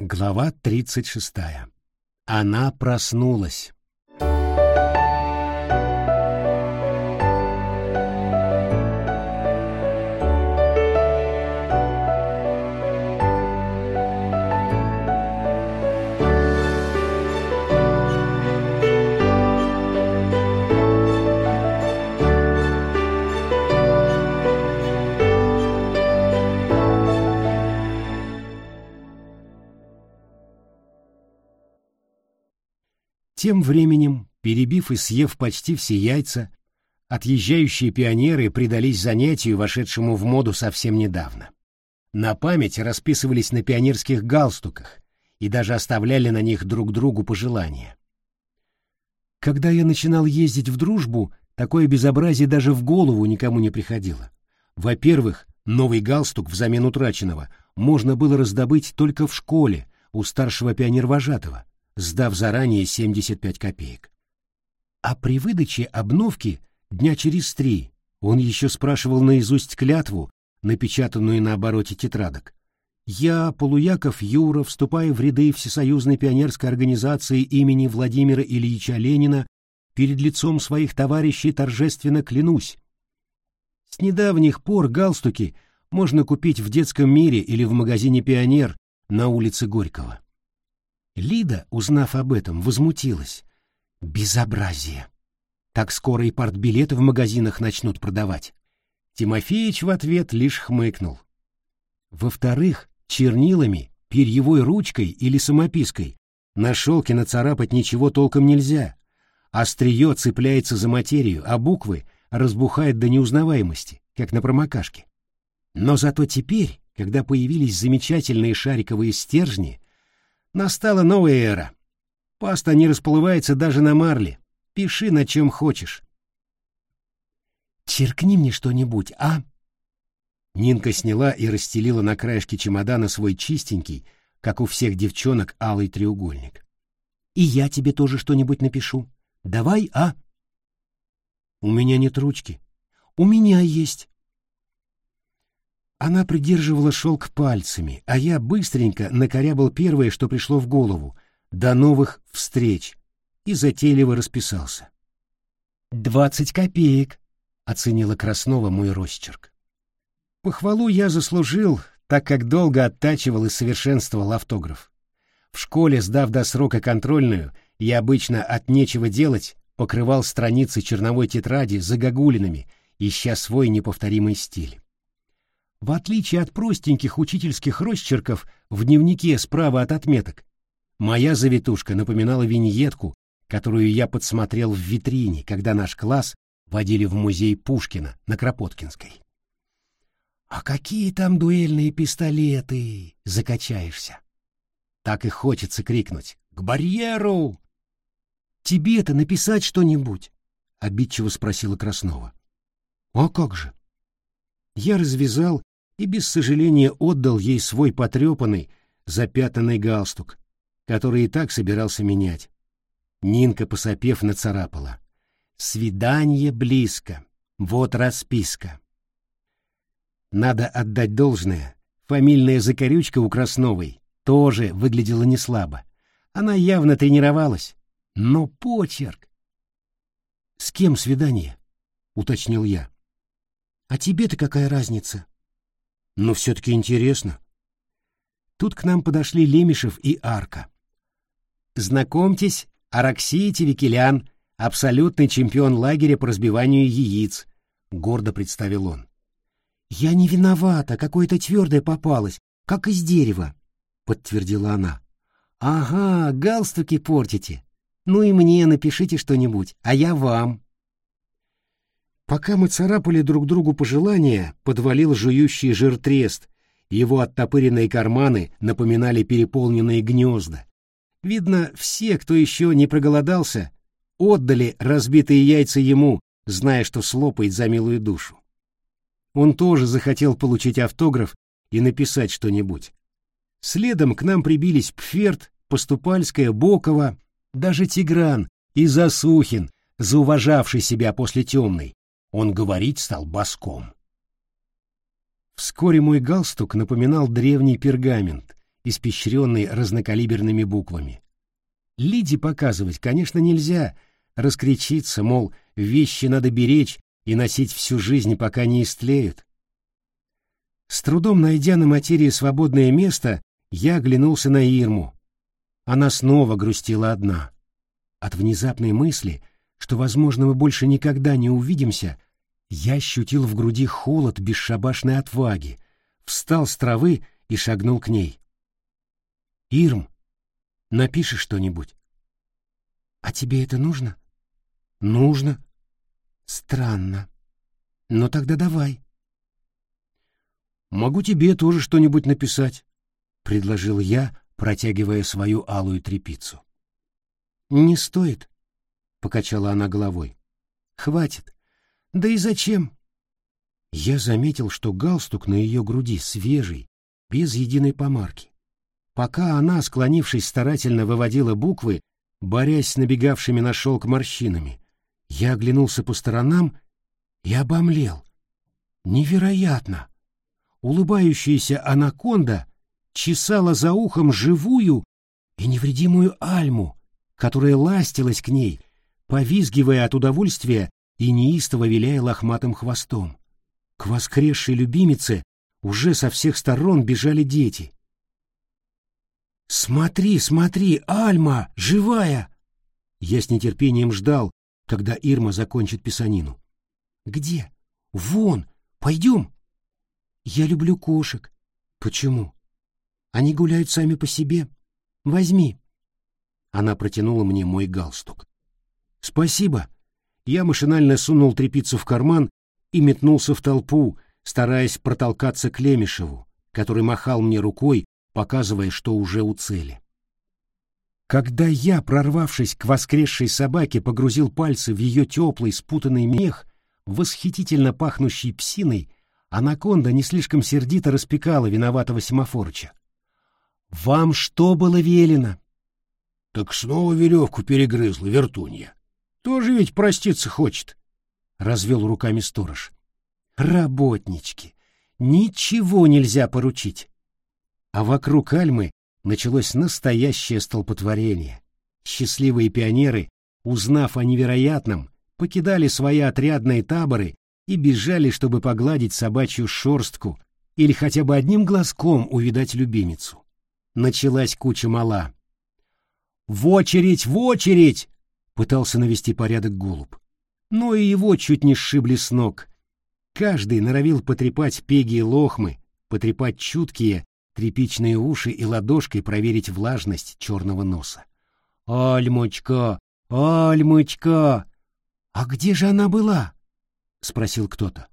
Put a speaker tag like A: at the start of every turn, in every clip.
A: Глава 36. Она проснулась. Тем временем, перебив и съев почти все яйца, отъезжающие пионеры предались занятию, вошедшему в моду совсем недавно. На память расписывались на пионерских галстуках и даже оставляли на них друг другу пожелания. Когда я начинал ездить в дружбу, такое безобразие даже в голову никому не приходило. Во-первых, новый галстук взамен утраченного можно было раздобыть только в школе у старшего пионервожатого, сдав заранее 75 копеек. А при выдаче обновки дня через три он еще спрашивал наизусть клятву, напечатанную на обороте тетрадок. Я, Полуяков Юра, вступая в ряды Всесоюзной пионерской организации имени Владимира Ильича Ленина, перед лицом своих товарищей торжественно клянусь. С недавних пор галстуки можно купить в детском мире или в магазине «Пионер» на улице Горького. Лида, узнав об этом, возмутилась. Безобразие! Так скоро и партбилеты в магазинах начнут продавать. Тимофеич в ответ лишь хмыкнул. Во-вторых, чернилами, перьевой ручкой или самопиской на шелке нацарапать ничего толком нельзя. Острие цепляется за материю, а буквы разбухают до неузнаваемости, как на промокашке. Но зато теперь, когда появились замечательные шариковые стержни, Настала новая эра. Паста не расплывается даже на марле. Пиши на чем хочешь. «Черкни мне что-нибудь, а?» Нинка сняла и расстелила на краешке чемодана свой чистенький, как у всех девчонок, алый треугольник. «И я тебе тоже что-нибудь напишу. Давай, а?» «У меня нет ручки». «У меня есть». Она придерживала шелк пальцами, а я быстренько накорябал первое, что пришло в голову, до новых встреч, и затейливо расписался. «Двадцать копеек», — оценила Краснова мой росчерк. Похвалу я заслужил, так как долго оттачивал и совершенствовал автограф. В школе, сдав до срока контрольную, я обычно от нечего делать покрывал страницы черновой тетради загогулинами, ища свой неповторимый стиль. В отличие от простеньких учительских росчерков в дневнике справа от отметок, моя завитушка напоминала виньетку, которую я подсмотрел в витрине, когда наш класс водили в музей Пушкина на Кропоткинской. «А какие там дуэльные пистолеты!» — закачаешься. Так и хочется крикнуть «К барьеру!» «Тебе-то написать что-нибудь?» — обидчиво спросила Краснова. «А как же?» Я развязал и без сожаления отдал ей свой потрепанный, запятнанный галстук, который и так собирался менять. Нинка, посопев, нацарапала. «Свидание близко. Вот расписка». Надо отдать должное. Фамильная закорючка у Красновой тоже выглядела не слабо. Она явно тренировалась. Но почерк... «С кем свидание?» — уточнил я. «А тебе-то какая разница?» Но все-таки интересно. Тут к нам подошли Лемешев и Арка. «Знакомьтесь, Араксий Тевикелян, абсолютный чемпион лагеря по разбиванию яиц», — гордо представил он. «Я не виновата, какое-то твердое попалось, как из дерева», — подтвердила она. «Ага, галстуки портите. Ну и мне напишите что-нибудь, а я вам». Пока мы царапали друг другу пожелания, подвалил жующий жиртрест, его оттопыренные карманы напоминали переполненные гнезда. Видно, все, кто еще не проголодался, отдали разбитые яйца ему, зная, что слопает за милую душу. Он тоже захотел получить автограф и написать что-нибудь. Следом к нам прибились Пферт, Поступальская, Бокова, даже Тигран и Засухин, зауважавший себя после темной, он говорить стал боском. Вскоре мой галстук напоминал древний пергамент, испещренный разнокалиберными буквами. Лиде показывать, конечно, нельзя, раскричиться, мол, вещи надо беречь и носить всю жизнь, пока не истлеют. С трудом найдя на материи свободное место, я оглянулся на Ирму. Она снова грустила одна. От внезапной мысли, что, возможно, мы больше никогда не увидимся, я ощутил в груди холод бесшабашной отваги, встал с травы и шагнул к ней. «Ирм, напиши что-нибудь». «А тебе это нужно?» «Нужно». «Странно. Но тогда давай». «Могу тебе тоже что-нибудь написать», — предложил я, протягивая свою алую трепицу. «Не стоит», — покачала она головой. «Хватит. Да и зачем?» Я заметил, что галстук на ее груди свежий, без единой помарки. Пока она, склонившись, старательно выводила буквы, борясь с набегавшими на шелк морщинами, я оглянулся по сторонам и обомлел. Невероятно! Улыбающаяся анаконда чесала за ухом живую и невредимую альму, которая ластилась к ней, повизгивая от удовольствия и неистово виляя лохматым хвостом. К воскресшей любимице уже со всех сторон бежали дети. «Смотри, смотри, Альма, живая!» Я с нетерпением ждал, когда Ирма закончит писанину. «Где? Вон! Пойдем!» «Я люблю кошек». «Почему?» «Они гуляют сами по себе. Возьми». Она протянула мне мой галстук. «Спасибо». Я машинально сунул трепицу в карман и метнулся в толпу, стараясь протолкаться к Лемешеву, который махал мне рукой, показывая, что уже у цели. Когда я, прорвавшись к воскресшей собаке, погрузил пальцы в ее теплый спутанный мех, восхитительно пахнущий псиной, анаконда не слишком сердито распекала виноватого Семафорыча. «Вам что было велено?»
B: «Так снова веревку перегрызла вертунья. Тоже ведь проститься хочет», —
A: развел руками сторож. «Работнички! Ничего нельзя поручить!» А вокруг Альмы началось настоящее столпотворение. Счастливые пионеры, узнав о невероятном, покидали свои отрядные таборы и бежали, чтобы погладить собачью шорстку или хотя бы одним глазком увидать любимицу. Началась куча мала. «В очередь, в очередь!» — пытался навести порядок голубь. Но и его чуть не сшибли с ног. Каждый норовил потрепать пеги и лохмы, потрепать чуткие, тряпичные уши и ладошкой проверить влажность черного носа. «Альмочка! Альмочка! А где же она была?» — спросил кто-то.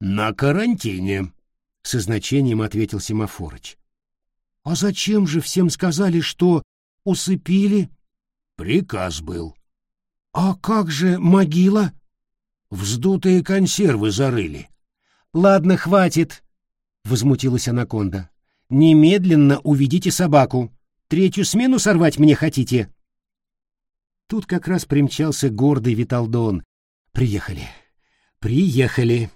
B: «На карантине», — со значением ответил Семафорыч.
A: «А зачем же всем сказали, что усыпили?»
B: «Приказ был».
A: «А как же могила?»
B: «Вздутые консервы зарыли».
A: «Ладно, хватит», — возмутилась анаконда. Немедленно уведите собаку. Третью смену сорвать мне хотите?» Тут как раз примчался гордый Виталдон. «Приехали. Приехали.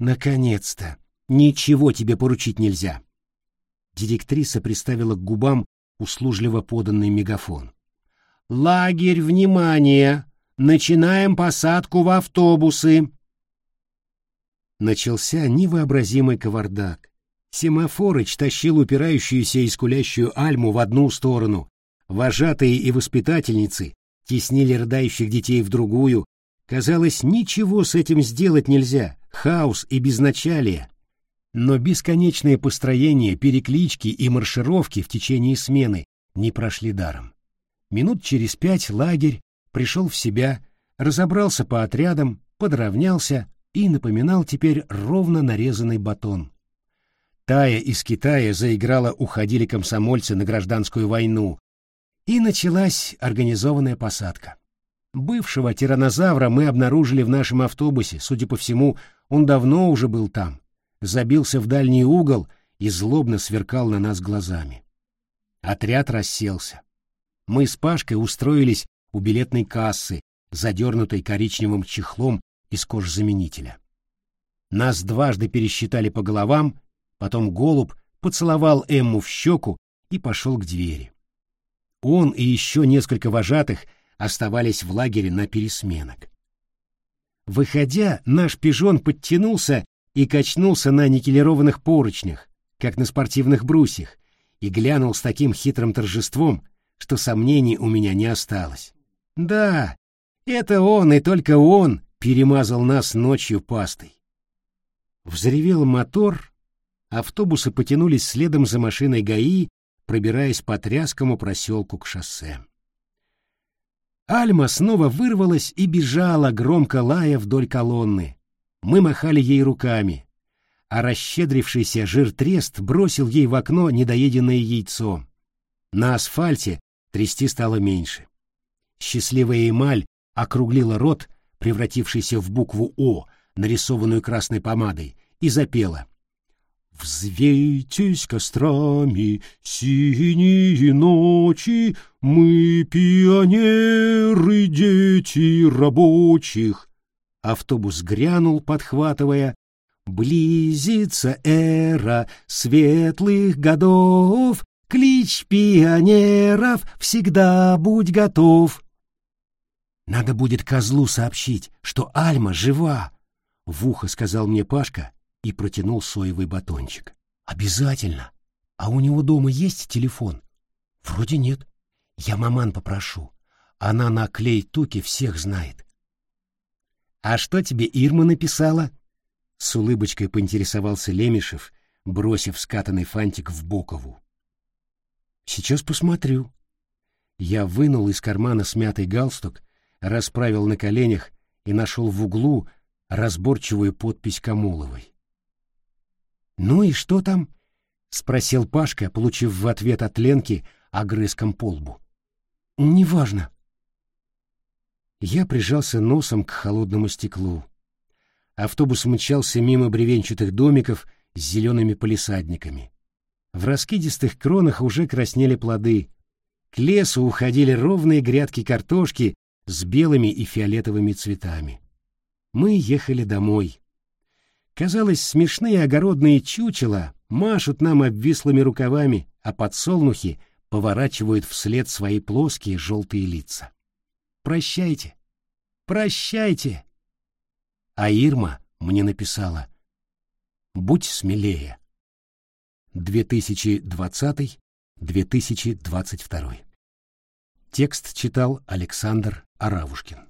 A: Наконец-то. Ничего тебе поручить нельзя». Директриса приставила к губам услужливо поданный мегафон. «Лагерь, внимание! Начинаем посадку в автобусы!» Начался невообразимый кавардак. Семафорыч тащил упирающуюся и скулящую Альму в одну сторону. Вожатые и воспитательницы теснили рыдающих детей в другую. Казалось, ничего с этим сделать нельзя. Хаос и безначалие. Но бесконечные построения, переклички и маршировки в течение смены не прошли даром. Минут через пять лагерь пришел в себя, разобрался по отрядам, подровнялся и напоминал теперь ровно нарезанный батон. Тая из Китая заиграла «Уходили комсомольцы на гражданскую войну», и началась организованная посадка. Бывшего тиранозавра мы обнаружили в нашем автобусе, судя по всему, он давно уже был там, забился в дальний угол и злобно сверкал на нас глазами. Отряд расселся. Мы с Пашкой устроились у билетной кассы, задернутой коричневым чехлом из кожзаменителя. Нас дважды пересчитали по головам Потом голубь поцеловал Эмму в щеку и пошел к двери. Он и еще несколько вожатых оставались в лагере на пересменок. Выходя, наш пижон подтянулся и качнулся на никелированных поручнях, как на спортивных брусьях, и глянул с таким хитрым торжеством, что сомнений у меня не осталось. Да, это он и только он перемазал нас ночью пастой. Взревел мотор, автобусы потянулись следом за машиной ГАИ, пробираясь по тряскому проселку к шоссе. Альма снова вырвалась и бежала, громко лая вдоль колонны. Мы махали ей руками, а расщедрившийся жир-трест бросил ей в окно недоеденное яйцо. На асфальте трясти стало меньше. Счастливая эмаль округлила рот, превратившийся в букву «О», нарисованную красной помадой, и запела. «Взвейтесь кострами синие ночи, мы пионеры, дети рабочих». Автобус грянул, подхватывая Близится эра светлых годов, Клич пионеров, всегда будь готов. Надо будет козлу сообщить, что Альма жива, — в ухо сказал мне Пашка и протянул соевый батончик. Обязательно. А у него дома есть телефон? Вроде нет. Я маман попрошу. Она на клей-туке всех знает. А что тебе Ирма написала? С улыбочкой поинтересовался Лемешев, бросив скатанный фантик в бокову. «Сейчас посмотрю». Я вынул из кармана смятый галстук, расправил на коленях и нашел в углу разборчивую подпись Камуловой. «Ну и что там?» — спросил Пашка, получив в ответ от Ленки огрызком по лбу. «Неважно». Я прижался носом к холодному стеклу. Автобус мчался мимо бревенчатых домиков с зелеными полисадниками. В раскидистых кронах уже краснели плоды. К лесу уходили ровные грядки картошки с белыми и фиолетовыми цветами. Мы ехали домой. Казалось, смешные огородные чучела машут нам обвислыми рукавами, а подсолнухи поворачивают вслед свои плоские желтые лица. «Прощайте! Прощайте!» А Ирма мне написала «Будь смелее». 2020-2022. Текст читал Александр Аравушкин.